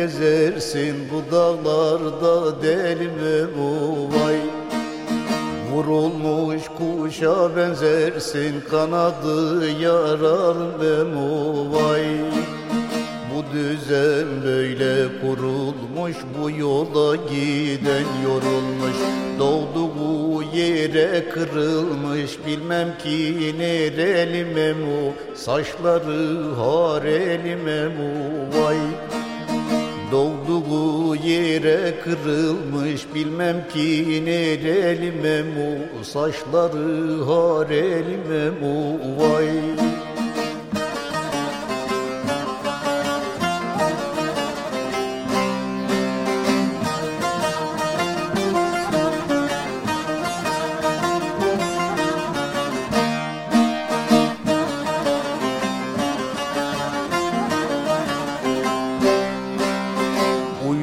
gezersin bu dağlarda deli Memo vay Vurulmuş kuşa benzersin kanadı yaralı Memo vay Bu düzen böyle kurulmuş bu yola giden yorulmuş. Doğduğu yere kırılmış bilmem ki nereli Memo Saçları hareli Memo vay yere kırılmış bilmem ki nereli Memo Saçları hareli Memo vay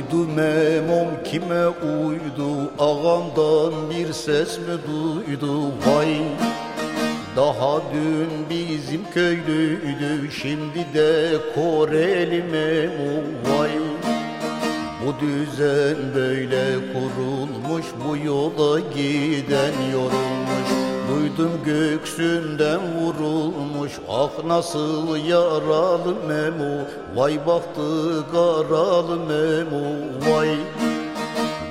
Uydu memom kime uydu? Ağamdan bir ses mi duydu? Vay daha dün bizim köylüydü Şimdi de Koreli memo Vay bu düzen böyle kurulmuş Bu yola giden yorulmuş Duydum göksünden vurulmuş Ah nasıl yaralı memo. Vay baktı karalı memo Vay.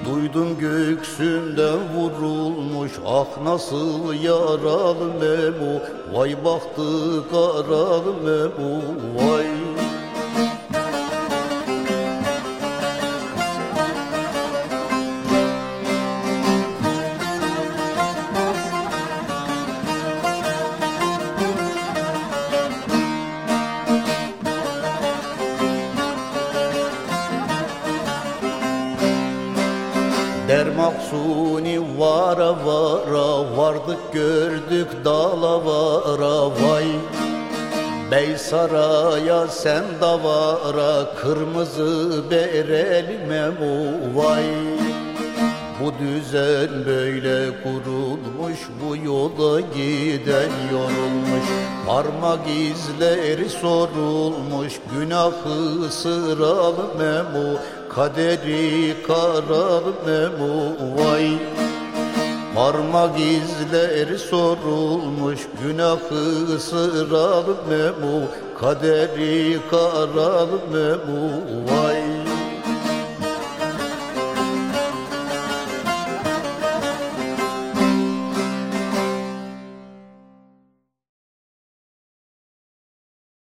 Duydum göksünden vurulmuş Ah nasıl yaralı memo. Vay baktı karalı memo Vay Dermaksuni vara vara vardık gördük dala vara. Vay Bey saraya sen davara kırmızı bereli memo vay Bu düzen böyle kurulmuş bu yola giden yorulmuş. Parmak izleri sorulmuş günahı sıralı memo Kaderi karalı memo vay. Parmak izleri sorulmuş günahı sıralı memo Kaderi karalı memo vay